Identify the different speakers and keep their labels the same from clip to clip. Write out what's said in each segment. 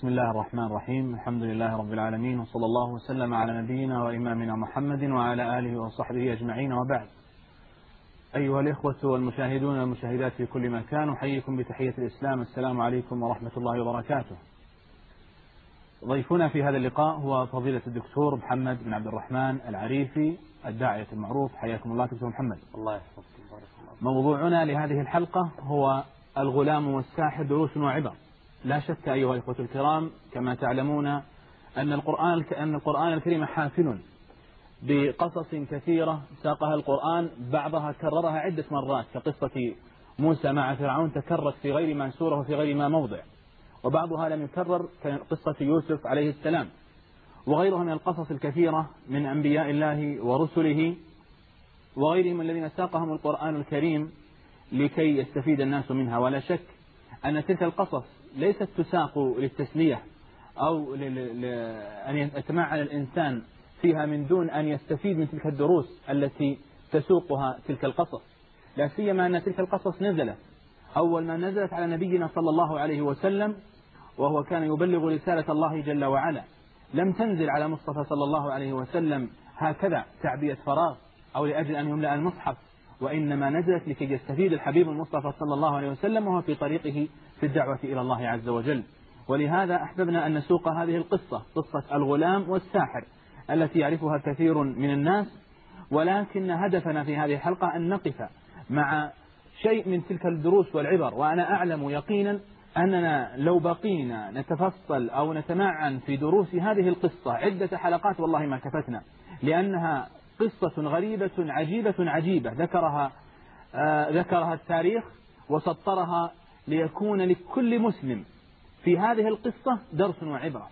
Speaker 1: بسم الله الرحمن الرحيم. الحمد لله رب العالمين وصلى الله وسلم على نبينا وإمامنا محمد وعلى آله وصحبه أجمعين. وبعد أيها الإخوة والمشاهدون والمشاهدات في كل مكان أحييكم بتحية الإسلام. السلام عليكم ورحمة الله وبركاته. ضيفنا في هذا اللقاء هو فضيلة الدكتور محمد بن عبد الرحمن العريفي الداعية المعروف. حياكم الله دكتور محمد.
Speaker 2: الله يحفظك
Speaker 1: موضوعنا لهذه الحلقة هو الغلام والساحر دروس وعبر. لا شك أيها الإخوة الكرام كما تعلمون أن القرآن أن القرآن الكريم حافل بقصص كثيرة ساقها القرآن بعضها كررها عدة مرات كقصة موسى مع فرعون تكررت في غير ما سورة وفي غير ما موضع. وبعضها لم يكرر كقصة يوسف عليه السلام. وغيرها من القصص الكثيرة من أنبياء الله ورسله وغيرهم الذين ساقهم القرآن الكريم لكي يستفيد الناس منها. ولا شك أن تلك القصص ليست تساق للتسلية أو أن يتمعن الإنسان فيها من دون أن يستفيد من تلك الدروس التي تسوقها تلك القصص. لا سيما أن تلك القصص نزلت. أول ما نزلت على نبينا صلى الله عليه وسلم وهو كان يبلغ رسالة الله جل وعلا. لم تنزل على مصطفى صلى الله عليه وسلم هكذا تعبية فراغ أو لأجل أن يملأ المصحف. وإنما نزلت لكي يستفيد الحبيب المصطفى صلى الله عليه وسلم وهو في طريقه في الدعوة إلى الله عز وجل. ولهذا أحببنا أن نسوق هذه القصة قصة الغلام والساحر التي يعرفها كثير من الناس. ولكن هدفنا في هذه الحلقة أن نقف مع شيء من تلك الدروس والعبر. وأنا أعلم يقينا أننا لو بقينا نتفصل أو نتمعن في دروس هذه القصة عدة حلقات والله ما كفتنا. لأنها قصة غريبة عجيبة عجيبة. ذكرها آه ذكرها التاريخ وسطرها ليكون لكل مسلم في هذه القصة درس وعبرة.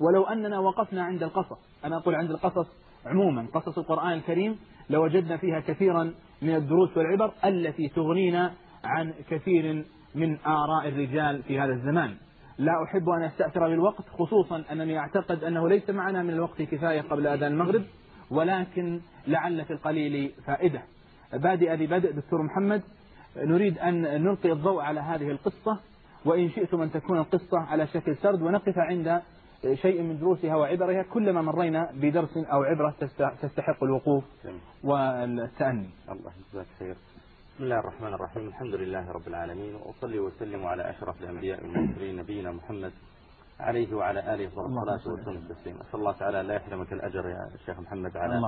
Speaker 1: ولو أننا وقفنا عند القصص أنا أقول عند القصص عموما قصص القرآن الكريم لوجدنا فيها كثيرا من الدروس والعبر التي تغنينا عن كثير من آراء الرجال في هذا الزمان. لا أحب أن أستأثر بالوقت خصوصا أنني أعتقد أنه ليس معنا من الوقت كفاية قبل أذان المغرب ولكن لعل في القليل فائدة. بادئ ببدء دكتور محمد نريد أن نلقي الضوء على هذه القصة وإن شئتم أن تكون القصة على شكل سرد ونقف عند شيء من دروسها وعبرها. كلما مرينا بدرس أو عبرة تستحق الوقوف والتأني.
Speaker 2: الله يجزاك خير. بسم الله الرحمن الرحيم. الحمد لله رب العالمين وأصلي وسلم على أشرف الأنبياء والمرسلين نبينا محمد عليه وعلى آله الصلاة والسلام التسليم. أسأل الله تعالى لا يحرمك الأجر يا شيخ محمد على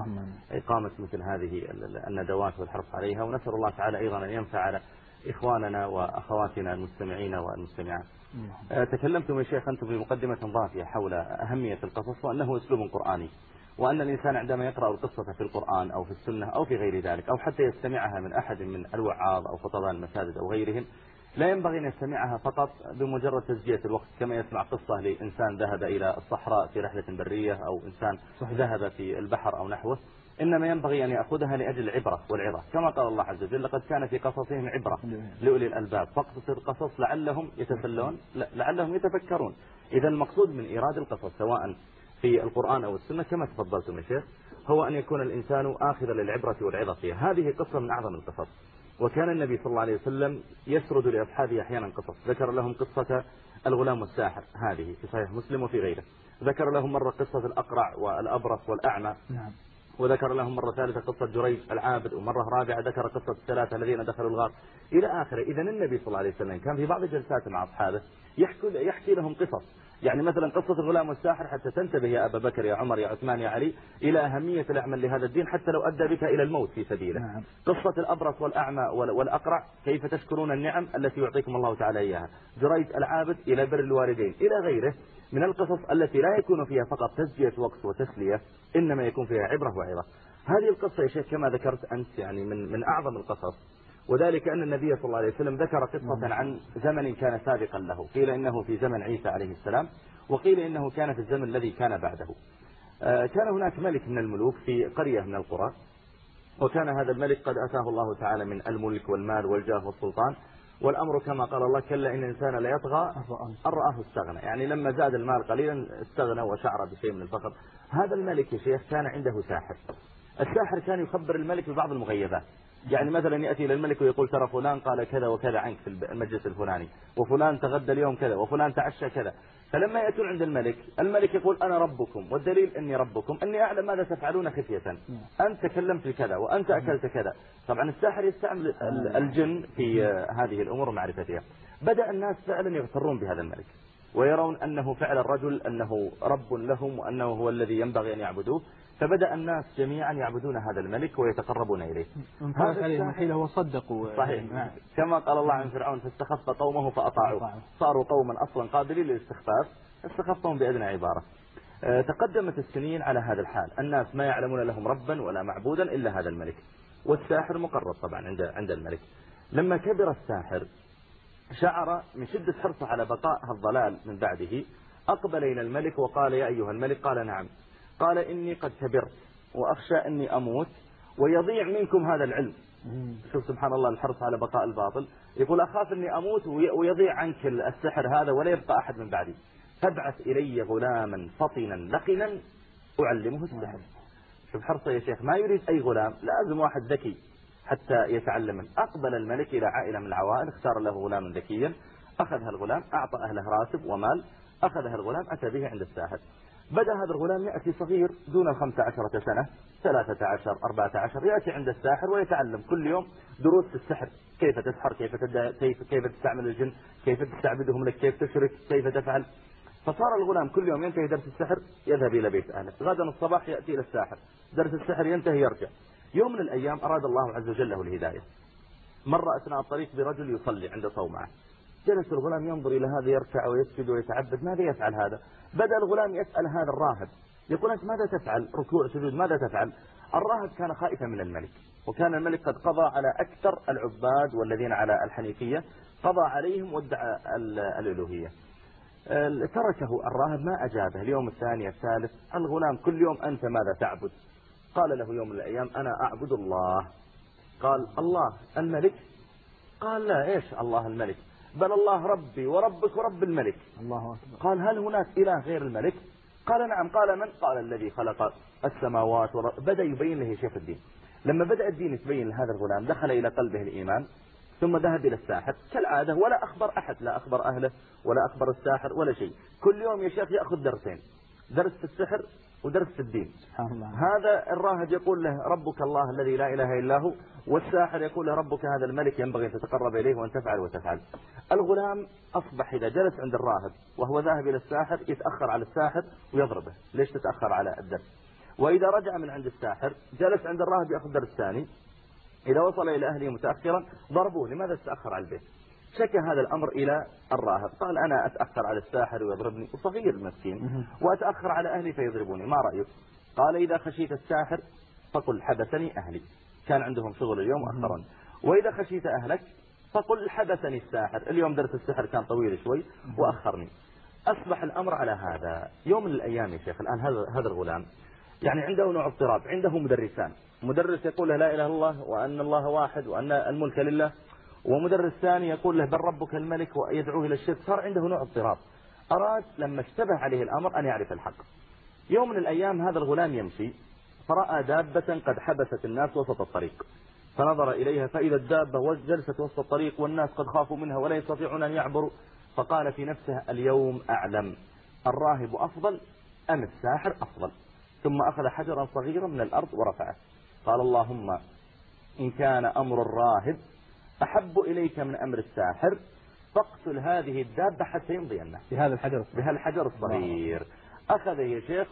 Speaker 2: إقامة مثل هذه الندوات والحرص عليها. ونسأل الله تعالى أيضا أن ينفع على إخواننا وأخواتنا المستمعين والمستمعات. تكلمتم يا شيخ أنتم في مقدمة ضافية حول أهمية القصص وأنه أسلوب قرآني. وأن الإنسان عندما يقرأ القصة في القرآن أو في السنة أو في غير ذلك أو حتى يستمعها من أحد من الوعاظ أو خطباء المساجد أو غيرهم لا ينبغي أن يستمعها فقط بمجرد تسجية الوقت كما يسمع قصة لإنسان ذهب إلى الصحراء في رحلة برية أو إنسان ذهب في البحر أو نحوه. إنما ينبغي أن يأخذها لأجل العبرة والعظة. كما قال الله عز وجل لقد كان في قصصهم عبرة لأولي الألباب. فاقصص القصص لعلهم يتسلون لعلهم يتفكرون. إذا المقصود من إيراد القصص سواء في القرآن أو السنة كما تفضلتم يا شيخ هو أن يكون الإنسان آخذا للعبرة والعظة فيها. هذه قصة من أعظم القصص. وكان النبي صلى الله عليه وسلم يسرد لأصحابه أحيانا قصص. ذكر لهم قصة الغلام والساحر هذه في صحيح مسلم وفي غيره. ذكر لهم مرة قصة الأقرع والأبرص والأعمى. نعم. وذكر لهم مرة ثالثة قصة جريج العابد. ومرة رابعة ذكر قصة الثلاثة الذين دخلوا الغار. إلى آخره. إذا النبي صلى الله عليه وسلم كان في بعض الجلسات مع أصحابه يحكي, يحكي لهم قصص. يعني مثلا قصة الغلام والساحر حتى تنتبه يا أبا بكر يا عمر يا عثمان يا علي إلى أهمية العمل لهذا الدين حتى لو أدى بك إلى الموت في سبيله. نعم. قصة الأبرص والأعمى والأقرع كيف تشكرون النعم التي يعطيكم الله تعالى إياها. جريد العابد إلى بر الوالدين إلى غيره من القصص التي لا يكون فيها فقط تسجية وقت وتسلية إنما يكون فيها عبرة وعظة. هذه القصة يا شيخ كما ذكرت أنت يعني من, من أعظم القصص. وذلك أن النبي صلى الله عليه وسلم ذكر قصة عن زمن كان سابقا له. قيل إنه في زمن عيسى عليه السلام وقيل إنه كان في الزمن الذي كان بعده. آه، كان هناك ملك من الملوك في قرية من القرى وكان هذا الملك قد أتاه الله تعالى من الملك والمال والجاه والسلطان والأمر كما قال الله كلا إن الإنسان لا يطغى أن رآه استغنى. يعني لما زاد المال قليلا استغنى وشعر بشيء من الفقر هذا الملك يا شيخ كان عنده ساحر. الساحر كان يخبر الملك ببعض المغيبات. يعني مثلا يأتي إلى الملك ويقول ترى فلان قال كذا وكذا عنك في المجلس الفلاني وفلان تغدى اليوم كذا وفلان تعشى كذا. فلما يأتون عند الملك الملك يقول أنا ربكم والدليل أني ربكم أني أعلم ماذا تفعلون خفية. أنت تكلمت بكذا وأنت أكلت كذا. طبعا الساحر يستعمل الجن في هذه الأمور ومعرفتها بدأ الناس فعلا يغترون بهذا الملك ويرون أنه فعل الرجل أنه رب لهم وأنه هو الذي ينبغي أن يعبدوه. فبدأ الناس جميعا يعبدون هذا الملك ويتقربون إليه.
Speaker 1: هذا عليهم الحيلة وصدقوا
Speaker 2: صحيح. كما قال الله عن فرعون فاستخف قومه فأطاعوا صاروا قوما أصلا قابلين للاستخفاف استخفهم بأدنى عبارة. آه، تقدمت السنين على هذا الحال. الناس ما يعلمون لهم ربا ولا معبودا إلا هذا الملك. والساحر مقرب طبعا عند عند الملك. لما كبر الساحر شعر من شدة حرصه على بقاء الضلال من بعده أقبل إلى الملك وقال يا أيها الملك قال نعم. قال إني قد كبرت وأخشى أني أموت ويضيع منكم هذا العلم. شوف سبحان الله الحرص على بقاء الباطل. يقول أخاف أني أموت ويضيع عنك السحر هذا ولا يبقى أحد من بعدي. فابعث إلي غلاما فطنا لقنا أعلمه السحر. شوف حرصه يا شيخ ما يريد أي غلام لازم واحد ذكي حتى يتعلم. أقبل الملك إلى عائلة من العوائل اختار له غلاما ذكيا أخذ هالغلام أعطى أهله راتب ومال أخذ هالغلام أتى به عند الساحر. بدأ هذا الغلام يأتي صغير دون الخمسة عشرة سنة ثلاثة عشر أربعة عشر يأتي عند الساحر ويتعلم كل يوم دروس في السحر كيف تسحر كيف, كيف, كيف تستعمل الجن كيف تستعبدهم لك كيف تشرك كيف تفعل. فصار الغلام كل يوم ينتهي درس السحر يذهب إلى بيت أهله غدا الصباح يأتي إلى الساحر درس السحر ينتهي يرجع. يوم من الأيام أراد الله عز وجل له الهداية. مر أثناء الطريق برجل يصلي عند صومعه. جلس الغلام ينظر إلى هذا يركع ويسجد ويتعبد ماذا يفعل هذا؟ بدأ الغلام يسأل هذا الراهب يقول أنت ماذا تفعل؟ ركوع سجود ماذا تفعل؟ الراهب كان خائفا من الملك وكان الملك قد قضى على أكثر العباد والذين على الحنيفية قضى عليهم وادعى الألوهية. تركه الراهب ما أجابه؟ اليوم الثاني الثالث الغلام كل يوم أنت ماذا تعبد؟ قال له يوم من الأيام أنا أعبد الله. قال الله الملك؟ قال لا إيش الله الملك؟ بل الله ربي وربك ورب الملك. الله أكبر. قال هل هناك إله غير الملك؟ قال نعم. قال من؟ قال الذي خلق السماوات ورب بدأ يبين له شيخ الدين. لما بدأ الدين يتبين لهذا الغلام دخل إلى قلبه الإيمان ثم ذهب إلى الساحر. كالعادة ولا أخبر أحد لا أخبر أهله ولا أخبر الساحر ولا شيء. كل يوم يا شيخ يأخذ درسين. درس في السحر ودرس الدين. سبحان الله. هذا الراهب يقول له ربك الله الذي لا إله إلا هو والساحر يقول له ربك هذا الملك ينبغي أن تتقرب إليه وأن تفعل وتفعل. الغلام أصبح إذا جلس عند الراهب وهو ذاهب إلى الساحر يتأخر على الساحر ويضربه. ليش تتأخر على الدرس؟ وإذا رجع من عند الساحر جلس عند الراهب يأخذ درس ثاني. إذا وصل إلى أهله متأخرا ضربوه لماذا تتأخر على البيت؟ شكى هذا الأمر إلى الراهب. قال أنا أتأخر على الساحر ويضربني وصغير مسكين وأتأخر على أهلي فيضربوني. ما رأيك؟ قال إذا خشيت الساحر فقل حبسني أهلي. كان عندهم شغل اليوم أخرا وإذا خشيت أهلك فقل حبسني الساحر. اليوم درس السحر كان طويل شوي وأخرني. أصبح الأمر على هذا. يوم من الأيام يا شيخ الآن هذا هذا الغلام يعني عنده نوع اضطراب عنده مدرسان. مدرس يقول لا إله إلا الله وأن الله واحد وأن الملك لله. ومدرس ثاني يقول له بل ربك الملك ويدعوه إلى الشرك. صار عنده نوع اضطراب. أراد لما اشتبه عليه الأمر أن يعرف الحق. يوم من الأيام هذا الغلام يمشي فرأى دابة قد حبست الناس وسط الطريق. فنظر إليها فإذا الدابة جلست وسط الطريق والناس قد خافوا منها ولا يستطيعون أن يعبروا فقال في نفسه اليوم أعلم. الراهب أفضل أم الساحر أفضل؟ ثم أخذ حجرا صغيرا من الأرض ورفعه. قال اللهم إن كان أمر الراهب أحب إليك من أمر الساحر فاقتل هذه الدابة حتى يمضي الناس
Speaker 1: بهذا الحجر
Speaker 2: بهذا الحجر الصغير. أخذ يا شيخ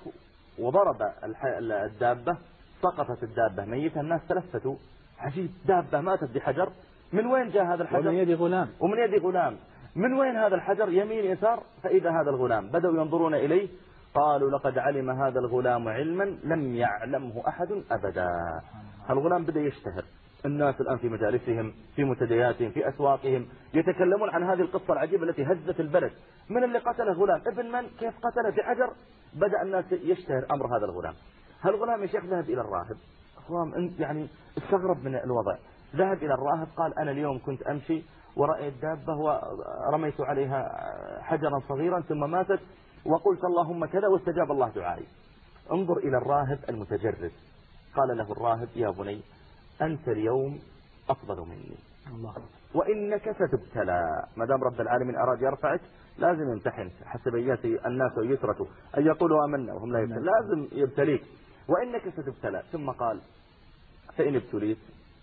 Speaker 2: وضرب الدابة سقطت الدابة ميتة الناس تلفتوا. عجيب دابة ماتت بحجر. من وين جاء هذا الحجر؟
Speaker 1: ومن يد غلام.
Speaker 2: ومن يد غلام. من وين هذا الحجر؟ يمين يسار فإذا هذا الغلام. بدأوا ينظرون إليه. قالوا لقد علم هذا الغلام علما لم يعلمه أحد أبدا. الغلام بدأ يشتهر. الناس الآن في مجالسهم في منتدياتهم في أسواقهم يتكلمون عن هذه القصة العجيبة التي هزت البلد. من اللي قتله غلام ابن من؟ كيف قتله بحجر بدأ الناس يشتهر أمر هذا الغلام. هالغلام يا شيخ ذهب إلى الراهب؟ أنت يعني استغرب من الوضع. ذهب إلى الراهب قال أنا اليوم كنت أمشي ورأيت دابة ورميت عليها حجرا صغيرا ثم ماتت وقلت اللهم كذا واستجاب الله دعائي. انظر إلى الراهب المتجرد. قال له الراهب يا بني أنت اليوم أفضل مني. الله. وإنك ستبتلى. ما دام رب العالمين أراد يرفعك لازم يمتحن. حسب ياتي الناس ويسرة أن يقولوا آمنا وهم لا يبتلى لازم يبتليك. وإنك ستبتلى. ثم قال فإن ابتليت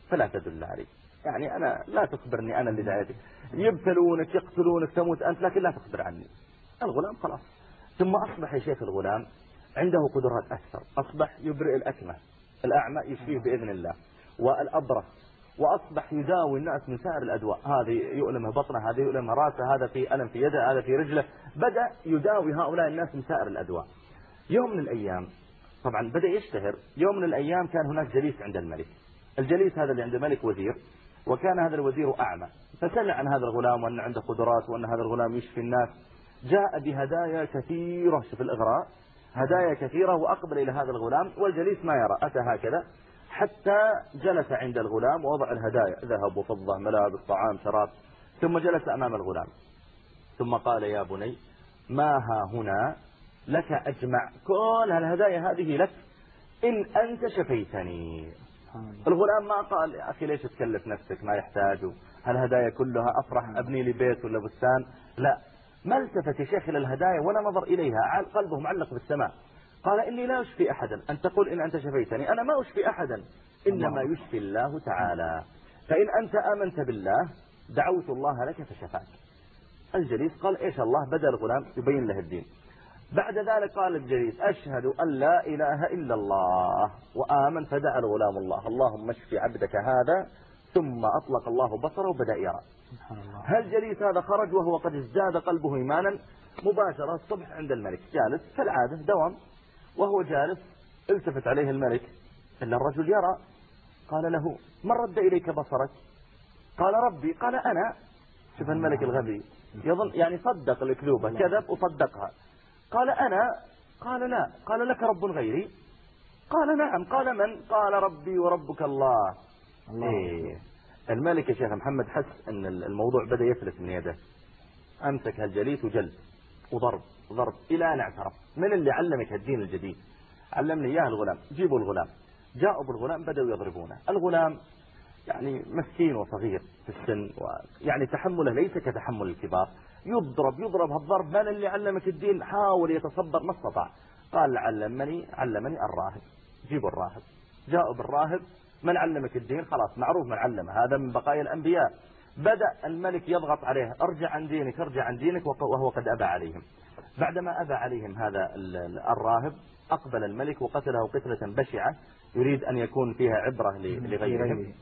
Speaker 2: فلا تدل علي يعني أنا لا تخبرني أنا اللي دعيتك. يبتلونك يقتلونك تموت أنت لكن لا تخبر عني. الغلام خلاص. ثم أصبح يا شيخ الغلام عنده قدرات أكثر. أصبح يبرئ الأكمة. الأعمى يشفيه بإذن الله. والأبرص وأصبح يداوي الناس من سائر الأدواء. هذه يؤلمه بطنه هذه يؤلمه راسه هذا في ألم في يده هذا في رجله. بدأ يداوي هؤلاء الناس من سائر الأدواء. يوم من الأيام طبعا بدأ يشتهر. يوم من الأيام كان هناك جليس عند الملك. الجليس هذا اللي عند الملك وزير وكان هذا الوزير أعمى. فسمع عن هذا الغلام وأن عنده قدرات وأن هذا الغلام يشفي الناس. جاء بهدايا كثيرة في الإغراء. هدايا كثيرة وأقبل إلى هذا الغلام والجليس ما يرى. أتى هكذا؟ حتى جلس عند الغلام ووضع الهدايا ذهب وفضة ملابس طعام شراب ثم جلس أمام الغلام. ثم قال يا بني ما ها هنا؟ لك أجمع. كل الهدايا هذه لك؟ إن أنت شفيتني. الغلام ما قال يا أخي ليش تكلف نفسك؟ ما يحتاج. هالهدايا كلها أفرح أبني لي بيت ولا بستان؟ لا. ما التفت يا شيخ إلى الهدايا ولا نظر إليها. قلبه معلق بالسماء. قال إني لا أشفي أحدا. أن تقول إن أنت شفيتني. أنا ما أشفي أحدا. إنما يشفي الله تعالى. فإن أنت آمنت بالله دعوت الله لك فشفاك. الجليس قال إيش الله؟ بدأ الغلام يبين له الدين. بعد ذلك قال الجليس أشهد أن لا إله إلا الله وآمن. فدعا الغلام الله. اللهم اشف عبدك هذا ثم أطلق الله بصره وبدأ يرى. هل جليس هذا خرج وهو قد ازداد قلبه إيمانا؟ مباشرة الصبح عند الملك. جالس كالعادة دوام. وهو جالس التفت عليه الملك إلا الرجل يرى قال له من رد إليك بصرك؟ قال ربي. قال أنا. شوف الملك الغبي يظن يعني صدق الكذوبة كذب وصدقها. قال أنا. قال لا. قال لك رب غيري. قال نعم. قال من؟ قال ربي وربك الله, الله. إيه. الملك يا شيخ محمد حس أن الموضوع بدأ يفلت من يده. أمسك هالجليس وجلد وضرب. ضرب إلى أن اعترف. من اللي علمك الدين الجديد؟ علمني إياه الغلام. جيبوا الغلام. جاءوا بالغلام بدأوا يضربونه. الغلام يعني مسكين وصغير في السن يعني تحمله ليس كتحمل الكبار. يضرب يضرب هالضرب. من اللي علمك الدين؟ حاول يتصبر ما استطاع. قال علمني علمني الراهب. جيبوا الراهب. جاءوا بالراهب. من علمك الدين؟ خلاص معروف من علمه. هذا من بقايا الأنبياء. بدأ الملك يضغط عليه. ارجع عن دينك ارجع عن دينك وهو قد أبى عليهم. بعدما أبى عليهم هذا الراهب أقبل الملك وقتله قتلة بشعة يريد أن يكون فيها عبرة لغيرهم.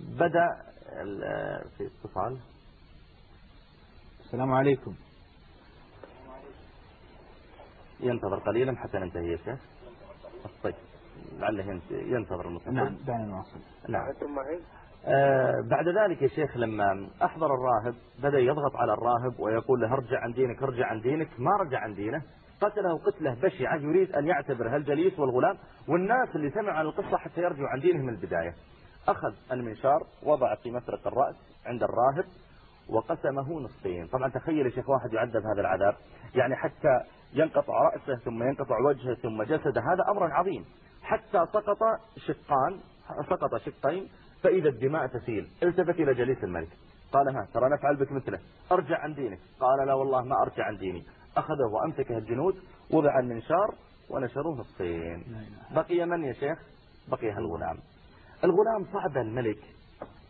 Speaker 2: بدأ في اتصال.
Speaker 1: السلام عليكم.
Speaker 2: ينتظر قليلا حتى ننتهي يا شيخ. طيب لعله ينتظر المتصل.
Speaker 1: نعم دعنا نواصل.
Speaker 2: نعم. بعد ذلك يا شيخ لما أحضر الراهب بدأ يضغط على الراهب ويقول له ارجع عن دينك ارجع عن دينك ما رجع عن دينه. قتله قتلة بشعة يريد أن يعتبر هالجليس والغلام والناس اللي سمعوا عن القصة حتى يرجعوا عن دينهم من البداية. أخذ المنشار وضع في مسرق الرأس عند الراهب وقسمه نصفين. طبعا تخيل يا شيخ واحد يعذب هذا العذاب. يعني حتى ينقطع رأسه ثم ينقطع وجهه ثم جسده هذا أمر عظيم. حتى سقط شقان سقط شقين فإذا الدماء تسيل التفت إلى جليس الملك. قال ها ترى نفعل بك مثله. أرجع عن دينك. قال لا والله ما أرجع عن ديني. أخذه وأمسكه الجنود وضع المنشار ونشروه نصفين بقي من يا شيخ؟ بقي الغلام الغلام صعب الملك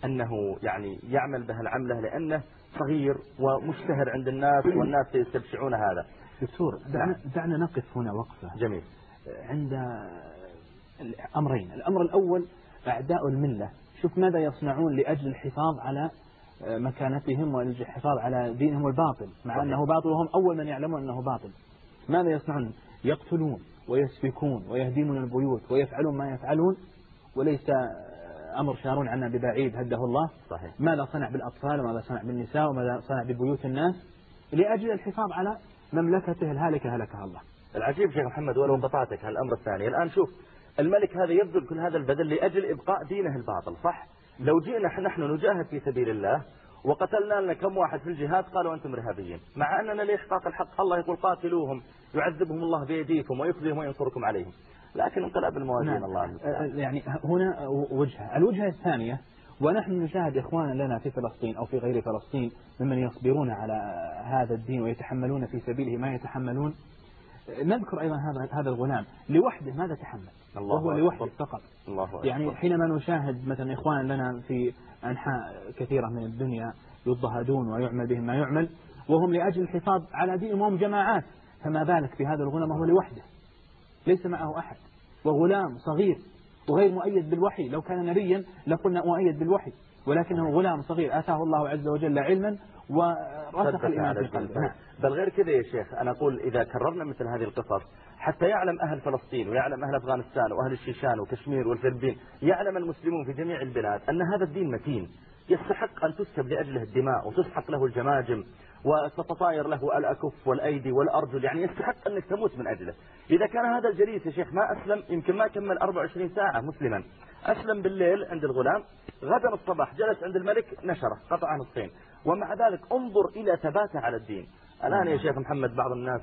Speaker 2: أنه يعني يعمل به العملة لأنه صغير ومشتهر عند الناس والناس يستبشعون هذا.
Speaker 1: دكتور دعنا, دعنا نقف هنا وقفة.
Speaker 2: جميل.
Speaker 1: عند أمرين الأمر الأول أعداء الملة. شوف ماذا يصنعون لأجل الحفاظ على مكانتهم والحفاظ على دينهم الباطل مع أنه باطل وهم أول من يعلمون أنه باطل. ماذا يصنعون؟ يقتلون ويسفكون ويهدمون البيوت ويفعلون ما يفعلون وليس أمر شارون عنا ببعيد هده الله.
Speaker 2: صحيح.
Speaker 1: ماذا صنع بالأطفال؟ وماذا صنع بالنساء؟ وماذا صنع ببيوت الناس؟ لأجل الحفاظ على مملكته الهالكة هلكها الله.
Speaker 2: العجيب شيخ محمد ولو انقطعتك هالأمر الثاني. الآن شوف الملك هذا يبذل كل هذا البذل لأجل إبقاء دينه الباطل صح؟ لو جئنا نحن نجاهد في سبيل الله وقتلنا لنا كم واحد في الجهاد قالوا أنتم إرهابيين. مع أننا لإحقاق الحق الله يقول قاتلوهم يعذبهم الله بأيديكم ويخزيهم وينصركم عليهم. لكن انقلب الموازين نعم. الله
Speaker 1: المستعان يعني هنا وجهة. الوجهة الثانية ونحن نشاهد إخوانا لنا في فلسطين أو في غير فلسطين ممن يصبرون على هذا الدين ويتحملون في سبيله ما يتحملون. نذكر أيضا هذا هذا الغلام لوحده ماذا تحمل؟ الله وهو لوحده فقط. الله يعني حينما نشاهد مثلا إخوانا لنا في أنحاء كثيرة من الدنيا يضطهدون ويعمل بهم ما يعمل وهم لأجل الحفاظ على دينهم وهم جماعات فما بالك بهذا الغلام وهو لوحده. ليس معه أحد. وغلام صغير وغير مؤيد بالوحي. لو كان نبيا لقلنا مؤيد بالوحي. ولكنه غلام صغير آتاه الله عز وجل علما ورسخ الإيمان في قلبه. نعم.
Speaker 2: بل غير كذا يا شيخ أنا أقول إذا كررنا مثل هذه القصص حتى يعلم أهل فلسطين ويعلم أهل أفغانستان وأهل الشيشان وكشمير والفلبين يعلم المسلمون في جميع البلاد أن هذا الدين متين. يستحق أن تسكب لأجله الدماء وتسحق له الجماجم. وتتطاير له الأكف والأيدي والأرجل يعني يستحق أنك تموت من أجله. إذا كان هذا الجليس يا شيخ ما أسلم يمكن ما كمل 24 ساعة مسلما. أسلم بالليل عند الغلام غدا الصباح جلس عند الملك نشره قطع نصفين. ومع ذلك انظر إلى ثباته على الدين. الآن يا شيخ محمد بعض الناس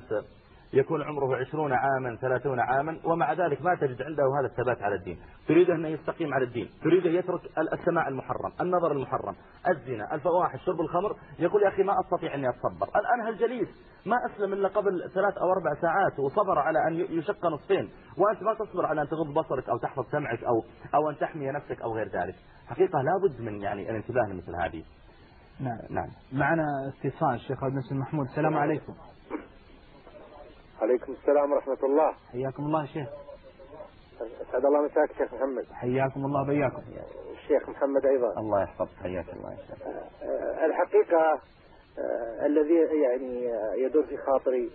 Speaker 2: يكون عمره عشرون عاما ثلاثون عاما ومع ذلك ما تجد عنده هذا الثبات على الدين. تريد أن يستقيم على الدين. تريد أن يترك السماع المحرم النظر المحرم الزنا الفواحش شرب الخمر. يقول يا أخي ما أستطيع أني أتصبر. الآن هالجليس ما أسلم إلا قبل ثلاث أو أربع ساعات وصبر على أن يشق نصفين. وأنت ما تصبر على أن تغض بصرك أو تحفظ سمعك أو, أو أن تحمي نفسك أو غير ذلك. حقيقة لابد من يعني الانتباه لمثل هذه.
Speaker 1: نعم. نعم. معنا اتصال الشيخ عبد المسلم محمود. السلام عليكم.
Speaker 3: عليكم السلام ورحمة الله.
Speaker 1: حياكم الله شيخ.
Speaker 3: أسعد الله مساك شيخ محمد.
Speaker 1: حياكم الله بياكم.
Speaker 3: الشيخ محمد أيضا.
Speaker 2: الله يحفظك حياك الله يا شيخ.
Speaker 3: آه، الحقيقة آه، الذي يعني يدور في خاطري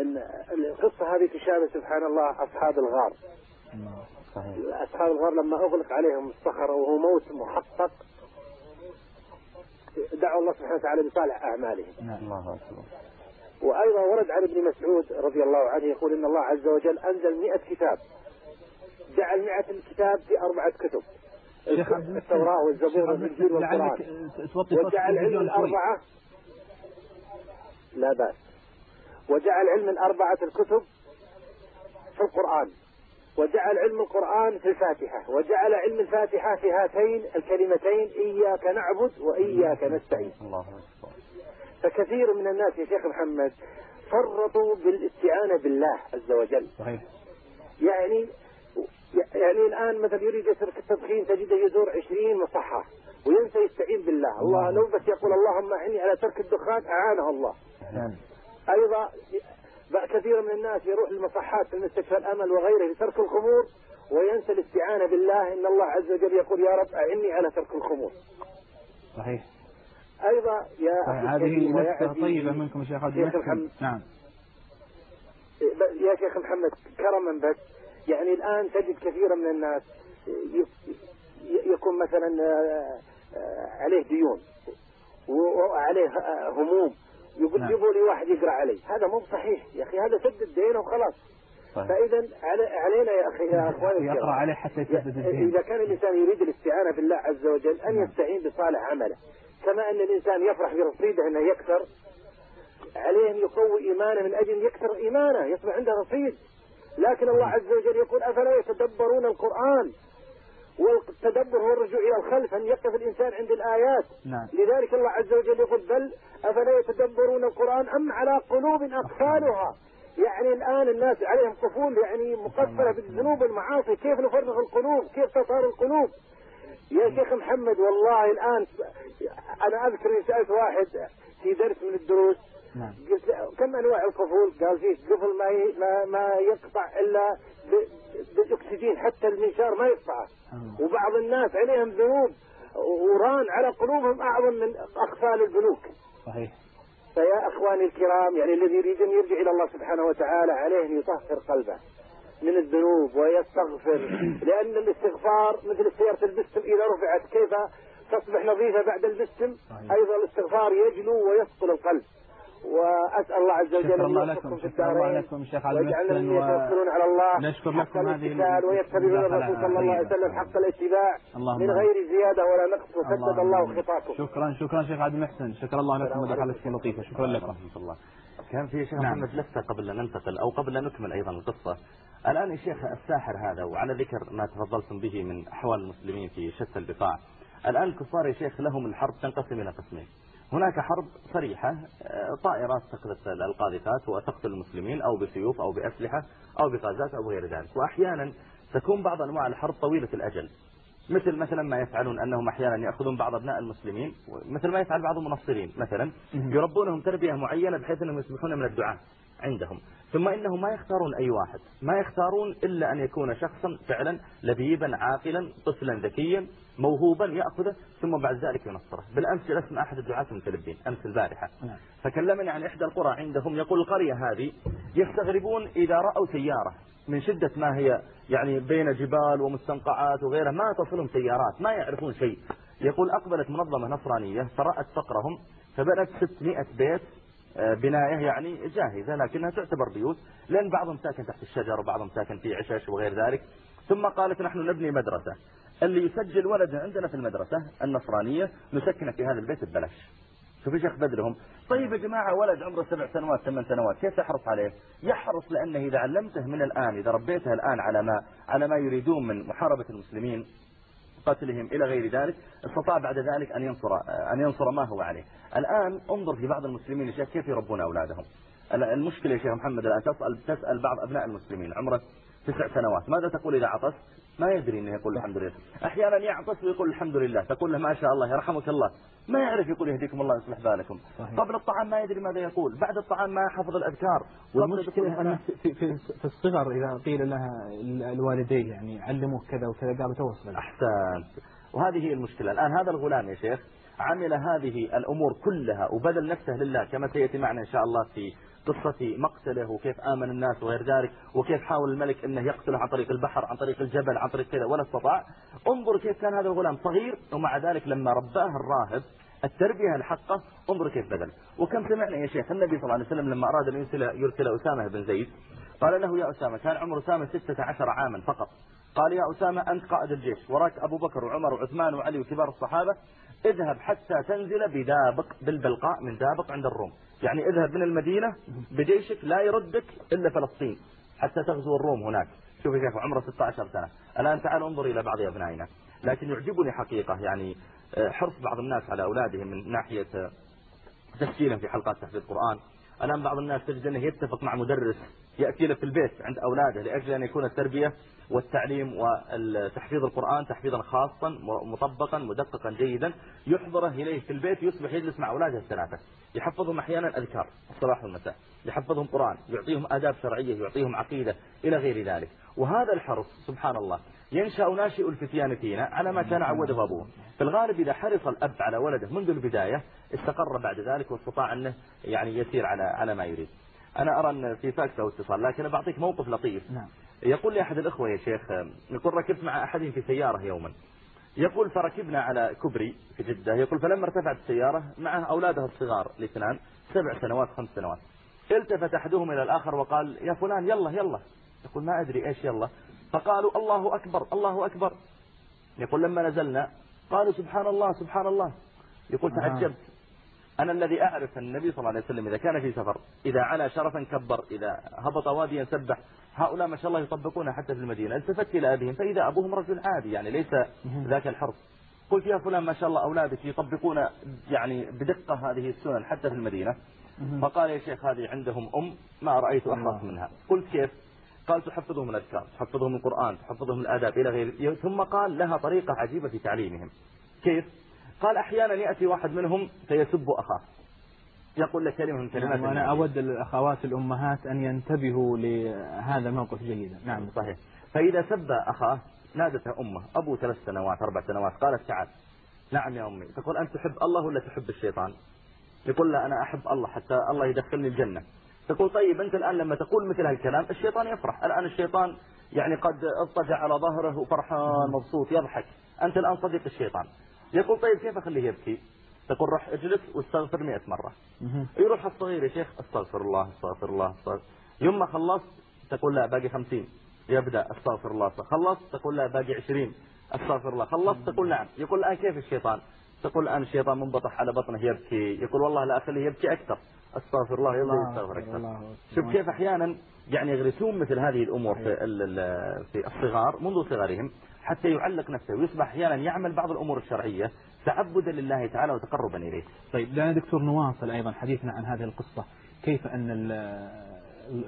Speaker 3: إن القصة هذه تشابه سبحان الله أصحاب الغار. صحيح. أصحاب الغار لما أغلق عليهم الصخرة وهو موت محقق دعوا الله سبحانه وتعالى بصالح أعمالهم.
Speaker 1: نعم. الله أكبر.
Speaker 3: وأيضا ورد عن ابن مسعود رضي الله عنه يقول إن الله عز وجل أنزل مئة كتاب. جعل مئة الكتاب في أربعة كتب. التوراة والزبور والإنجيل والقرآن. وجعل علم الأربعة. لا بأس. وجعل علم الأربعة الكتب في القرآن. وجعل علم القرآن في الفاتحة. وجعل علم الفاتحة في هاتين الكلمتين إياك نعبد وإياك نستعين. الله أكبر. فكثير من الناس يا شيخ محمد فرطوا بالاستعانة بالله عز وجل. صحيح. يعني يعني الآن مثلا يريد يترك التدخين تجده يزور عشرين مصحة وينسى يستعين بالله. الله. لو بس يقول اللهم أعني على ترك الدخان أعانه الله. نعم. أيضا كثير من الناس يروح للمصحات في المستشفى الأمل وغيره لترك الخمور وينسى الاستعانة بالله إن الله عز وجل يقول يا رب أعني على ترك الخمور.
Speaker 1: صحيح.
Speaker 3: أيضا يا
Speaker 1: أخي هذه نكتة طيبة منكم شيخ عبد نعم.
Speaker 3: يا شيخ محمد كرما بس يعني الآن تجد كثيرا من الناس يكون مثلا آه، آه، عليه ديون وعليه آه، هموم يقول نعم. جيبوا لي واحد يقرأ علي هذا مو صحيح يا أخي هذا سد الدين وخلاص. طيب. فإذا علينا يا أخي يا أخواني
Speaker 1: يقرأ عليه حتى يسدد الدين.
Speaker 3: إذا كان الإنسان يريد الاستعانة بالله عز وجل أن نعم. يستعين بصالح عمله. كما أن الإنسان يفرح برصيده أنه يكثر عليه أن يقوي إيمانه من أجل يكثر إيمانه يصبح عنده رصيد. لكن الله عز وجل يقول أفلا يتدبرون القرآن؟ والتدبر هو الرجوع إلى الخلف أن يقف الإنسان عند الآيات.
Speaker 1: نعم.
Speaker 3: لذلك الله عز وجل يقول بل أفلا يتدبرون القرآن أم على قلوب أقفالها؟ يعني الآن الناس عليهم قفول يعني مقفلة بالذنوب والمعاصي. كيف نفرغ القلوب؟ كيف تطهر القلوب؟ يا شيخ محمد والله الآن أنا أذكر إن سألت واحد في درس من الدروس نعم. قلت كم أنواع القفول قال فيه قفل ما ما, ما يقطع إلا بالأكسجين حتى المنشار ما يقطعه. وبعض الناس عليهم ذنوب وران على قلوبهم أعظم من أقفال البنوك.
Speaker 1: صحيح.
Speaker 3: فيا أخواني الكرام يعني الذي يريد أن يرجع إلى الله سبحانه وتعالى عليه أن يطهر قلبه. من الذنوب ويستغفر. لأن الاستغفار مثل سيارة البستم إذا رفعت كيف تصبح نظيفة بعد البستم أيضا الاستغفار يجلو ويسقل القلب. وأسأل الله عز وجل
Speaker 1: لكم
Speaker 3: يوفقكم في الدارين ويجعلنا يتوكلون على الله
Speaker 1: نشكر
Speaker 3: حق
Speaker 1: لكم هذه
Speaker 3: الاتكال ويتبعون الرسول صلى الله عليه. وسلم حق الاتباع. من غير زيادة ولا نقص وسدد الله خطاكم.
Speaker 1: شكرا شكرا شيخ عبد المحسن. شكر الله لكم. مداخلتك اللطيفة شكرا لكم
Speaker 2: ورحمة الله. كان في شيخ
Speaker 1: نعم.
Speaker 2: محمد لسه قبل أن ننتقل أو قبل أن نكمل أيضا القصة. الآن يا شيخ الساحر هذا وعلى ذكر ما تفضلتم به من أحوال المسلمين في شتى البقاع الآن الكفار يا شيخ لهم الحرب تنقسم إلى قسمين. هناك حرب صريحة آه، طائرات تقذف القاذفات وتقتل المسلمين أو بسيوف أو بأسلحة أو بغازات أو غير ذلك. وأحيانا تكون بعض أنواع الحرب طويلة الأجل. مثل مثلا ما يفعلون أنهم أحيانا يأخذون بعض أبناء المسلمين مثل ما يفعل بعض المنصرين مثلا. يربونهم تربية معينة بحيث أنهم يصبحون من الدعاة عندهم ثم إنهم ما يختارون أي واحد ما يختارون إلا أن يكون شخصا فعلا لبيبا عاقلا طفلا ذكيا موهوبا يأخذه ثم بعد ذلك ينصره. بالأمس جلست مع أحد الدعاة المتلبين أمس البارحة.
Speaker 1: نعم.
Speaker 2: فكلمني عن إحدى القرى عندهم يقول القرية هذه يستغربون إذا رأوا سيارة من شدة ما هي يعني بين جبال ومستنقعات وغيرها ما تصلهم سيارات ما يعرفون شيء. يقول أقبلت منظمة نصرانية فرأت فقرهم فبنت 600 بيت آه، بناية يعني جاهزة لكنها تعتبر بيوت. لأن بعضهم ساكن تحت الشجر وبعضهم ساكن في عشش وغير ذلك. ثم قالت نحن نبني مدرسة. اللي يسجل ولد عندنا في المدرسة النصرانية نسكنه في هذا البيت ببلاش. شوف إيش لهم طيب يا جماعة ولد عمره سبع سنوات ثمان سنوات كيف تحرص عليه؟ يحرص لأنه إذا علمته من الآن إذا ربيته الآن على ما على ما يريدون من محاربة المسلمين قتلهم إلى غير ذلك استطاع بعد ذلك أن ينصر أن ينصر ما هو عليه. الآن انظر في بعض المسلمين يا شيخ كيف يربون أولادهم؟ المشكلة يا شيخ محمد الآن تسأل تسأل بعض أبناء المسلمين عمره تسع سنوات. ماذا تقول إذا عطست؟ ما يدري إنه يقول الحمد لله. أحيانا يعطس ويقول الحمد لله. تقول له ما شاء الله يرحمك الله. ما يعرف يقول يهديكم الله يصلح بالكم.
Speaker 1: صحيح.
Speaker 2: قبل الطعام ما يدري ماذا يقول. بعد الطعام ما يحفظ الأذكار. قبل
Speaker 1: والمشكلة
Speaker 2: دخول
Speaker 1: أن في, في, في الصغر إذا قيل لها الوالدين يعني علموه كذا وكذا قالوا توصل
Speaker 2: أحسنت. وهذه هي المشكلة. الآن هذا الغلام يا شيخ عمل هذه الأمور كلها وبذل نفسه لله كما سيأتي معنا إن شاء الله في قصة مقتله وكيف آمن الناس وغير ذلك وكيف حاول الملك أنه يقتله عن طريق البحر عن طريق الجبل عن طريق كذا ولا استطاع. انظر كيف كان هذا الغلام صغير ومع ذلك لما رباه الراهب التربية الحقة انظر كيف بذل. وكم سمعنا يا شيخ النبي صلى الله عليه وسلم لما أراد أن يرسل, يرسل أسامة بن زيد قال له يا أسامة كان عمر أسامة ستة عشر عاما فقط. قال يا أسامة أنت قائد الجيش وراك أبو بكر وعمر وعثمان وعلي وكبار الصحابة. اذهب حتى تنزل بدابق بالبلقاء من دابق عند الروم. يعني اذهب من المدينة بجيشك لا يردك إلا فلسطين حتى تغزو الروم هناك. شوف يا شيخ عمره 16 سنة. الآن تعال انظر إلى بعض أبنائنا. لكن يعجبني حقيقة يعني آه، حرص بعض الناس على أولادهم من ناحية آه، تسجيلهم في حلقات تحفيظ القرآن الآن بعض الناس تجد أنه يتفق مع مدرس يأتي له في البيت عند أولاده لأجل أن يكون التربية والتعليم وتحفيظ القرآن تحفيظا خاصا مطبقا مدققا جيدا يحضره إليه في البيت يصبح يجلس مع أولاده الثلاثة. يحفظهم أحيانا أذكار الصباح والمساء. يحفظهم قرآن يعطيهم آداب شرعية يعطيهم عقيدة إلى غير ذلك. وهذا الحرص سبحان الله ينشأ ناشئ الفتيان فينا على ما كان عوده أبوه في الغالب إذا حرص الأب على ولده منذ البداية استقر بعد ذلك واستطاع أنه يعني يسير على على ما يريد. أنا أرى أن في فاكس أو اتصال لكن بعطيك موقف لطيف.
Speaker 1: نعم.
Speaker 2: يقول لي أحد الأخوة يا شيخ يقول ركبت مع أحدهم في سيارة يوما. يقول فركبنا على كبري في جدة. يقول فلما ارتفعت السيارة مع أولاده الصغار الاثنان سبع سنوات خمس سنوات. التفت أحدهم إلى الآخر وقال يا فلان يلا يلا. يقول ما أدري إيش يلا. فقالوا الله أكبر الله أكبر. يقول لما نزلنا. قالوا سبحان الله سبحان الله. يقول تعجبت. أنا الذي أعرف النبي صلى الله عليه وسلم إذا كان في سفر إذا علا شرفا كبر إذا هبط واديا سبح هؤلاء ما شاء الله يطبقونها حتى في المدينة. التفت إلى أبيهم فإذا أبوهم رجل عادي يعني ليس ذاك الحرص. قلت يا فلان ما شاء الله أولادك يطبقون يعني بدقة هذه السنن حتى في المدينة. فقال يا شيخ هذه عندهم أم ما رأيت أحرص منها. قلت كيف؟ قال تحفظهم الأذكار تحفظهم القرآن تحفظهم الآداب إلى غيره ثم قال لها طريقة عجيبة في تعليمهم. كيف؟ قال أحيانا يأتي واحد منهم فيسب أخاه. يقول لك كلمة من كلمات
Speaker 1: نعم وأنا أود الأخوات الأمهات أن ينتبهوا لهذا الموقف جيدا. نعم.
Speaker 2: صحيح. فإذا سب أخاه نادته أمه أبو ثلاث سنوات أربع سنوات قالت تعال. نعم يا أمي. تقول أنت تحب الله ولا تحب الشيطان؟ يقول لا أنا أحب الله حتى الله يدخلني الجنة. تقول طيب أنت الآن لما تقول مثل هالكلام الشيطان يفرح. الآن الشيطان يعني قد اضطجع على ظهره وفرحان مبسوط يضحك. أنت الآن صديق الشيطان. يقول طيب كيف أخليه يبكي؟ تقول روح اجلس واستغفر مئة مرة.
Speaker 1: مهم.
Speaker 2: يروح الصغير يا شيخ؟ استغفر الله استغفر الله استغفر. يوم ما خلصت تقول لا باقي خمسين. يبدأ استغفر الله خلصت تقول لا باقي عشرين. استغفر الله. خلصت تقول نعم. يقول الآن كيف الشيطان؟ تقول الآن الشيطان منبطح على بطنه يبكي. يقول والله لا أخليه يبكي أكثر. استغفر الله يلا يستغفر أكثر. شوف كيف أحيانا يعني يغرسون مثل هذه الأمور في, ال- في الصغار منذ صغرهم حتى يعلق نفسه ويصبح أحيانا يعمل بعض الأمور الشرعية تعبدا لله تعالى وتقربا إليه.
Speaker 1: طيب دعنا دكتور نواصل أيضا حديثنا عن هذه القصة. كيف أن ال-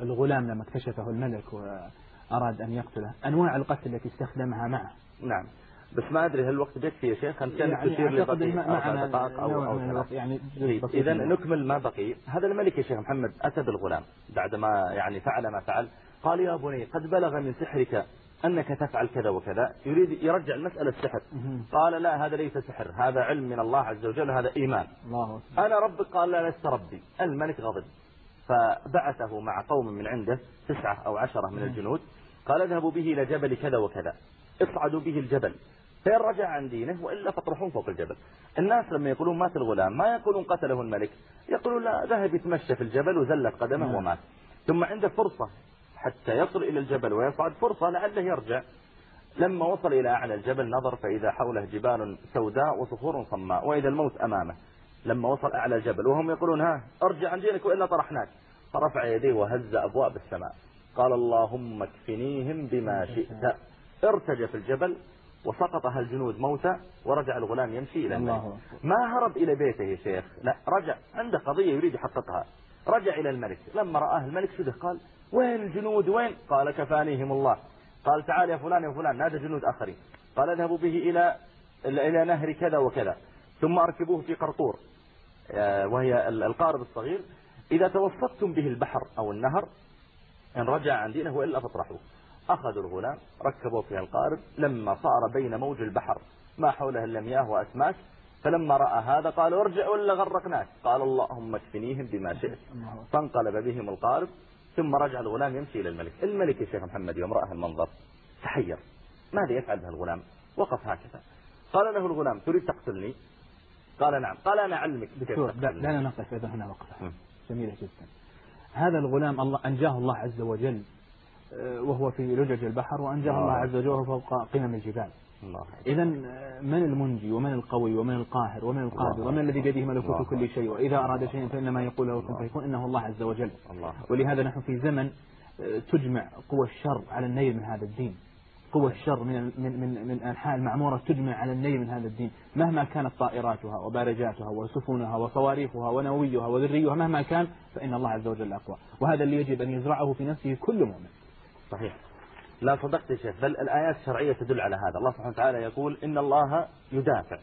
Speaker 1: الغلام لما اكتشفه الملك وأراد أن يقتله أنواع القتل التي استخدمها معه؟
Speaker 2: نعم. بس ما أدري هل الوقت يكفي يا شيخ تشير
Speaker 1: يعني أعتقد
Speaker 2: لبقي
Speaker 1: معنا
Speaker 2: دقائق أو, أو
Speaker 1: يعني
Speaker 2: إذا. نكمل ما بقي. هذا الملك يا شيخ محمد أتى بالغلام بعدما يعني فعل ما فعل. قال يا بني قد بلغ من سحرك أنك تفعل كذا وكذا. يريد يرجع المسألة السحر. قال لا هذا ليس سحر. هذا علم من الله عز وجل هذا إيمان.
Speaker 1: الله
Speaker 2: أنا ربك قال لا لست ربي. الملك غضب. فبعثه مع قوم من عنده تسعة أو عشرة من الجنود. قال اذهبوا به إلى جبل كذا وكذا. اصعدوا به الجبل. فإن رجع عن دينه وإلا فاطرحون فوق الجبل. الناس لما يقولون مات الغلام ما يقولون قتله الملك. يقولون لا ذهب يتمشى في الجبل وزلت قدمه. ومات. ثم عنده فرصة حتى يصل إلى الجبل ويصعد فرصة لعله يرجع. لما وصل إلى أعلى الجبل نظر فإذا حوله جبال سوداء وصخور صماء وإذا الموت أمامه. لما وصل أعلى الجبل وهم يقولون ها ارجع عن دينك وإلا طرحناك. فرفع يديه وهز أبواب السماء. قال اللهم اكفنيهم بما شئت. ارتجف الجبل وسقطها الجنود موتى ورجع الغلام يمشي إلى
Speaker 1: الله
Speaker 2: الملك. ما هرب إلى بيته يا شيخ؟ لا رجع. عنده قضية يريد يحققها. رجع إلى الملك. لما رآه الملك شده قال وين الجنود؟ وين؟ قال كفانيهم الله. قال تعال يا فلان يا فلان نادى جنود آخرين. قال اذهبوا به إلى إلى نهر كذا وكذا ثم أركبوه في قرقور. آه، وهي ال- القارب الصغير. إذا توسطتم به البحر أو النهر إن رجع عن دينه وإلا فاطرحوه. أخذوا الغلام ركبوا فيها القارب. لما صار بين موج البحر ما حوله إلا مياه وأسماك فلما رأى هذا قال ارجع ولا غرقناك. قال اللهم اكفنيهم بما شئت. فانقلب بهم القارب. ثم رجع الغلام يمشي إلى الملك. الملك يا شيخ محمد يوم رأى المنظر تحير. ماذا يفعل به الغلام؟ وقف هكذا. قال له الغلام تريد تقتلني؟ قال نعم. قال أنا أعلمك بكيف تقتلني.
Speaker 1: دعنا نقف أيضا هنا وقفة. جميلة جدا. هذا الغلام الله أنجاه الله عز وجل آه، وهو في لجج البحر وأنجاه
Speaker 2: الله.
Speaker 1: الله عز وجل فوق قمم الجبال.
Speaker 2: الله
Speaker 1: إذا من المنجي ومن القوي ومن القاهر ومن القادر. ومن الذي بيده. ملكوت كل شيء وإذا أراد شيئا فإنما يقول له كن. فيكون إنه الله عز وجل.
Speaker 2: الله
Speaker 1: ولهذا نحن في زمن آه، تجمع قوى الشر على النيل من هذا الدين. قوى الشر من من من من أنحاء المعمورة تجمع على النيل من هذا الدين. مهما كانت طائراتها وبارجاتها وسفنها وصواريخها ونوويها وذريها مهما كان فإن الله عز وجل أقوى. وهذا اللي يجب أن يزرعه في نفسه كل مؤمن.
Speaker 2: صحيح. لا صدقت يا شيخ بل الآيات الشرعية تدل على هذا. الله سبحانه وتعالى يقول إن الله يدافع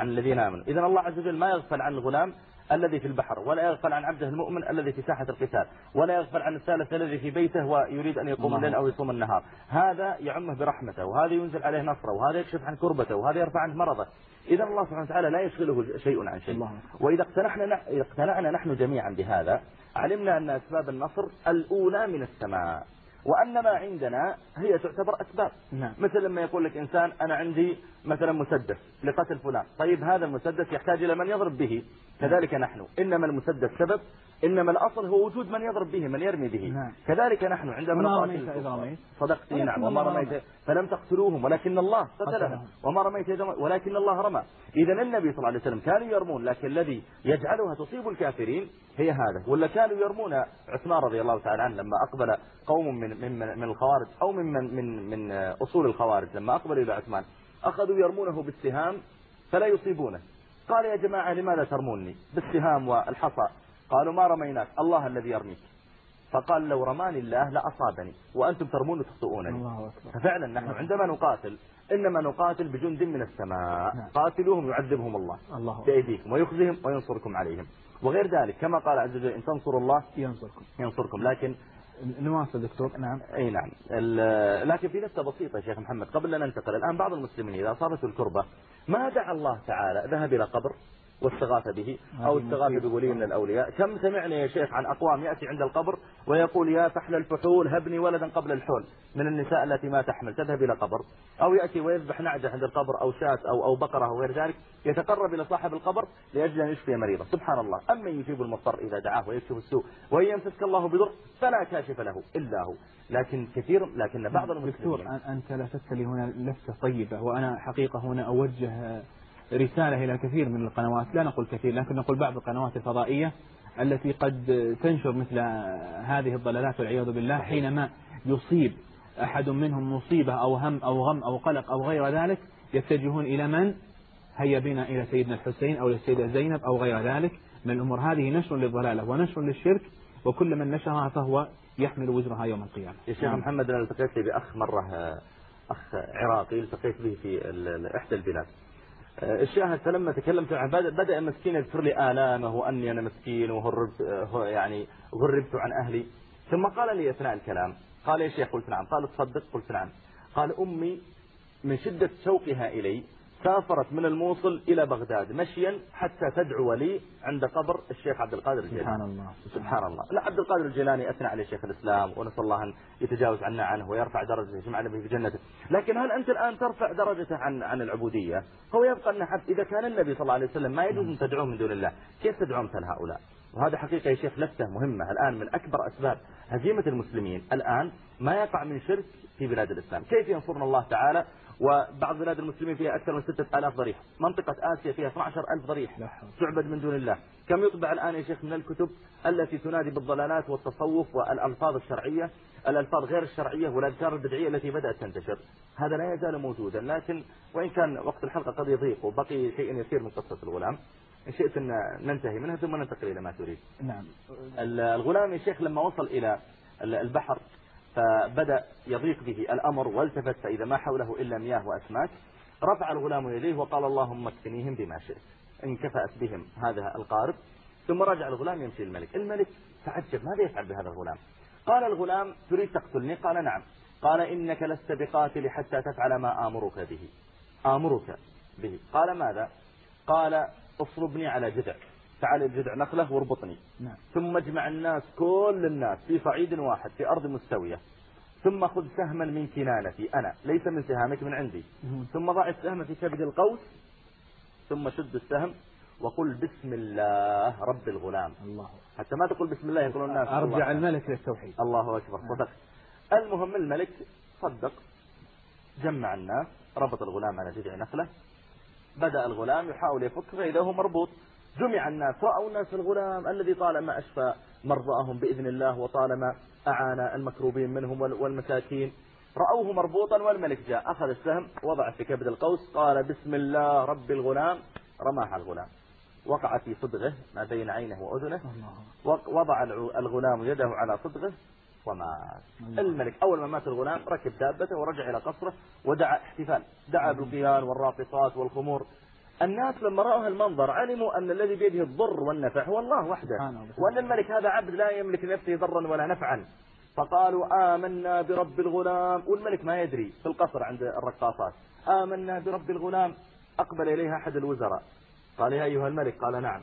Speaker 2: عن الذين آمنوا. إذا الله عز وجل ما يغفل عن الغلام الذي في البحر ولا يغفل عن عبده المؤمن الذي في ساحة القتال ولا يغفل عن الثالث الذي في بيته ويريد أن يقوم. الليل أو يصوم النهار. هذا يعمه برحمته وهذا ينزل عليه نصره وهذا يكشف عن كربته وهذا يرفع عنه مرضه. إذا الله سبحانه وتعالى لا يشغله شيء عن شيء. وإذا اقتنعنا اقتنعنا نحن جميعا بهذا علمنا أن أسباب النصر الأولى من السماء. وأن ما عندنا هي تعتبر أسباب.
Speaker 1: نعم.
Speaker 2: مثل لما يقول لك إنسان أنا عندي مثلا مسدس لقتل فلان. طيب هذا المسدس يحتاج إلى من يضرب به؟ كذلك نحن. إنما المسدس سبب إنما الأصل هو وجود من يضرب به من يرمي به.
Speaker 1: نعم.
Speaker 2: كذلك نحن عندما نقاتل. صدقت نعم. وما رميت. فلم تقتلوهم ولكن الله قتلهم. وما رميت ولكن الله رمى. إذا النبي صلى الله عليه وسلم كانوا يرمون لكن الذي يجعلها تصيب الكافرين هي هذا. ولا كانوا يرمون عثمان رضي الله تعالى عنه لما أقبل قوم من من من الخوارج أو من من من, من أصول الخوارج لما أقبلوا إلى عثمان. أخذوا يرمونه بالسهام فلا يصيبونه. قال يا جماعة لماذا ترموني؟ بالسهام والحصى. قالوا ما رميناك؟ الله الذي يرميك. فقال لو رماني الله لأصابني وأنتم ترمون وتخطئونني. ففعلا نحن عندما نقاتل إنما نقاتل بجند من السماء.
Speaker 1: نعم.
Speaker 2: قاتلوهم يعذبهم الله.
Speaker 1: الله أكبر.
Speaker 2: بأيديكم ويخزيهم وينصركم عليهم. وغير ذلك كما قال عز وجل إن تنصروا الله
Speaker 1: ينصركم.
Speaker 2: ينصركم. لكن
Speaker 1: نواصل دكتور. نعم.
Speaker 2: أي نعم. لكن في نكتة بسيطة شيخ محمد قبل أن ننتقل. الآن بعض المسلمين إذا أصابته الكربة ما دعا الله تعالى؟ ذهب إلى قبر. واستغاث به أو استغاث بولي من الأولياء. كم سمعنا يا شيخ عن أقوام يأتي عند القبر ويقول يا فحل الفحول هبني ولدا قبل الحول من النساء التي ما تحمل تذهب إلى قبر. أو يأتي ويذبح نعجة عند القبر أو شاة أو, أو بقرة أو غير ذلك يتقرب إلى صاحب القبر لأجل أن يشفي مريضه. سبحان الله. أما يجيب المضطر إذا دعاه ويكشف السوء وإن يمسك الله بضر فلا كاشف له إلا هو. لكن كثير لكن بعض المسلمين.
Speaker 1: دكتور أنت لفتت لي هنا لفتة طيبة وأنا حقيقة هنا أوجه رسالة إلى كثير من القنوات لا نقول كثير لكن نقول بعض القنوات الفضائية التي قد تنشر مثل هذه الضلالات والعياذ بالله حينما يصيب أحد منهم مصيبة أو هم أو غم أو قلق أو غير ذلك يتجهون إلى من؟ هيا بنا إلى سيدنا الحسين أو للسيدة زينب أو غير ذلك. من الأمور هذه نشر للضلالة ونشر للشرك وكل من نشرها فهو يحمل وزرها يوم القيامة.
Speaker 2: يا شيخ محمد أنا التقيت لي بأخ مرة أخ عراقي التقيت به في إحدى البلاد. الشاهد فلما تكلمت عن بدأ مسكين يذكر لي آلامه وأني أنا مسكين وهربت يعني غربت عن أهلي. ثم قال لي أثناء الكلام قال يا شيخ قلت نعم. قال تصدق؟ قلت نعم. قال أمي من شدة شوقها إلي سافرت من الموصل إلى بغداد مشيا حتى تدعو لي عند قبر الشيخ عبد القادر الجيلاني.
Speaker 1: سبحان الله
Speaker 2: سبحان الله. لا عبد القادر الجيلاني أثنى عليه شيخ الإسلام ونسأل الله أن يتجاوز عنا عنه ويرفع درجته يجمعنا به في جنته. لكن هل أنت الآن ترفع درجته عن عن العبودية؟ هو يبقى أن حتى إذا كان النبي صلى الله عليه وسلم ما يجوز أن تدعوه من دون الله كيف تدعو مثل هؤلاء؟ وهذا حقيقة يا شيخ لفتة مهمة الآن من أكبر أسباب هزيمة المسلمين الآن ما يقع من شرك في بلاد الإسلام. كيف ينصرنا الله تعالى؟ وبعض بلاد المسلمين فيها أكثر من ستة آلاف ضريح. منطقة آسيا فيها 12 ألف ضريح تعبد من دون الله. كم يطبع الآن يا شيخ من الكتب التي تنادي بالضلالات والتصوف والألفاظ الشرعية؟ الألفاظ غير الشرعية والأذكار البدعية التي بدأت تنتشر. هذا لا يزال موجودا لكن وإن كان وقت الحلقة قد يضيق وبقي شيء يسير من قصة الغلام إن شئت أن ننتهي منها ثم ننتقل إلى ما تريد.
Speaker 1: نعم.
Speaker 2: الغلام يا شيخ لما وصل إلى البحر فبدأ يضيق به الأمر والتفت فإذا ما حوله إلا مياه وأسماك رفع الغلام يديه وقال اللهم اكفنيهم بما شئت. انكفأت بهم هذا القارب ثم رجع الغلام يمشي الملك الملك تعجب ماذا يفعل بهذا الغلام؟ قال الغلام تريد تقتلني؟ قال نعم. قال إنك لست بقاتل حتى تفعل ما آمرك به. آمرك به. قال ماذا؟ قال اصربني على جذع. تعال بجذع نخلة واربطني.
Speaker 1: نعم.
Speaker 2: ثم اجمع الناس كل الناس في صعيد واحد في أرض مستوية. ثم خذ سهما من كنانتي أنا ليس من سهامك من عندي. ثم ضع السهم في كبد القوس. ثم شد السهم وقل بسم الله رب الغلام.
Speaker 1: الله.
Speaker 2: حتى ما تقول بسم الله يقولون الناس
Speaker 1: أرجع الملك للتوحيد
Speaker 2: الله أكبر. صدق. المهم الملك صدق جمع الناس ربط الغلام على جذع نخلة بدأ الغلام يحاول يفك فإذا هو مربوط. جمع الناس رأوا الناس الغلام الذي طالما أشفى مرضاهم بإذن الله وطالما أعانى المكروبين منهم والمساكين. رأوه مربوطا والملك جاء أخذ السهم وضع في كبد القوس قال بسم الله رب الغلام. رماها الغلام. وقع في صدغه ما بين عينه وأذنه وضع الغلام يده على صدغه ومات الملك. أول ما مات الغلام ركب دابته ورجع إلى قصره ودعا احتفال. دعا بالقيان والراقصات والخمور. الناس لما رأوا المنظر علموا أن الذي بيده الضر والنفع هو الله وحده. وأن الملك هذا عبد لا يملك لنفسه ضرا ولا نفعا. فقالوا آمنا برب الغلام. والملك ما يدري في القصر عند الرقاصات. آمنا برب الغلام. أقبل إليها أحد الوزراء. قال يا أيها الملك. قال نعم.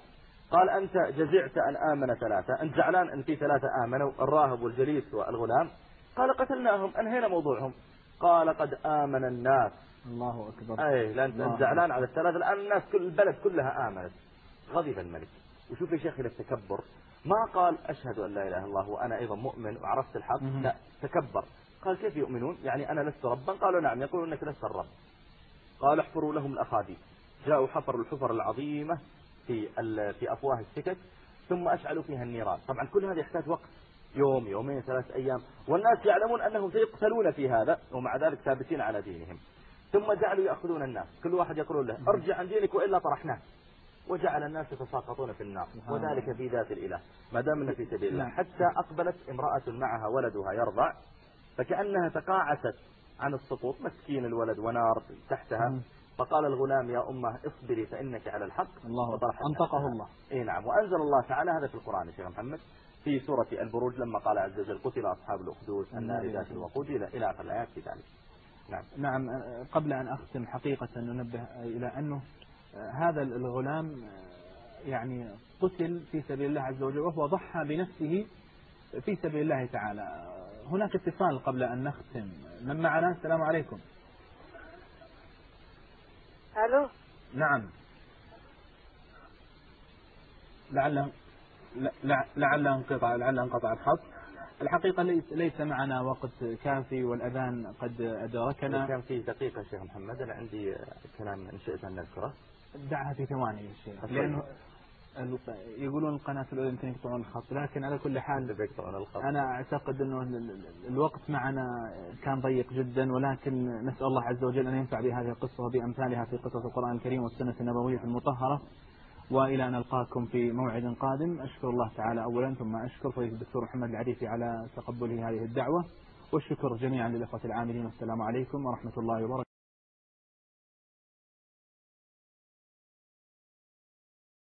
Speaker 2: قال أنت جزعت أن آمن ثلاثة أنت زعلان أن في ثلاثة آمنوا الراهب والجليس والغلام. قال قتلناهم أنهينا موضوعهم. قال قد آمن الناس.
Speaker 1: الله أكبر.
Speaker 2: أي لأن زعلان على الثلاثة الآن الناس كل البلد كلها آمنت. غضب الملك. وشوف يا شيخ إلى التكبر. ما قال أشهد أن لا إله إلا الله وأنا أيضا مؤمن وعرفت الحق؟ لا تكبر. قال كيف يؤمنون؟ يعني أنا لست ربا؟ قالوا نعم يقولون أنك لست الرب. قال احفروا لهم الأخاديد. جاءوا حفروا الحفر العظيمة. في في أفواه السكك ثم أشعلوا فيها النيران. طبعا كل هذا يحتاج وقت يوم يومين ثلاث أيام. والناس يعلمون أنهم سيقتلون في هذا ومع ذلك ثابتين على دينهم. ثم جعلوا يأخذون الناس. كل واحد يقول له أرجع عن دينك وإلا طرحناه. وجعل الناس يتساقطون في النار. وذلك في ذات الإله. ما دام في سبيل الله. نعم. حتى أقبلت امرأة معها ولدها يرضع فكأنها تقاعست عن السقوط. مسكين الولد ونار تحتها. فقال الغلام يا أمة اصبري فإنك على الحق.
Speaker 1: الله أنطقه الله.
Speaker 2: اي نعم. وأنزل الله تعالى هذا في القرآن يا شيخ محمد في سورة البروج لما قال عز وجل قتل أصحاب الأخدود النار ذات الوقود إلى آخر الآيات في ذلك.
Speaker 1: نعم. نعم. قبل أن أختم حقيقة ننبه إلى أنه هذا الغلام يعني قتل في سبيل الله عز وجل وهو ضحى بنفسه في سبيل الله تعالى. هناك اتصال قبل أن نختم. من معنا؟ السلام عليكم.
Speaker 4: ألو؟
Speaker 1: نعم. لعل لعل انقطع لعل انقطع الخط الحقيقة ليس ليس معنا وقت كافي والأذان قد أدركنا.
Speaker 2: كان في دقيقة شيخ محمد أنا عندي كلام إن شئت أن نذكره.
Speaker 1: دعها في ثواني يا شيخ. لأنه يقولون القناة الأولى يمكن يقطعون الخط لكن على كل حال أنا أعتقد أنه الوقت معنا كان ضيق جدا ولكن نسأل الله عز وجل أن ينفع بهذه القصة وبأمثالها في قصص القرآن الكريم والسنة النبوية المطهرة. وإلى أن نلقاكم في موعد قادم. أشكر الله تعالى أولا ثم أشكر فضيلة الدكتور محمد العريفي على تقبله هذه الدعوة. والشكر جميعا للإخوة العاملين والسلام عليكم ورحمة الله وبركاته.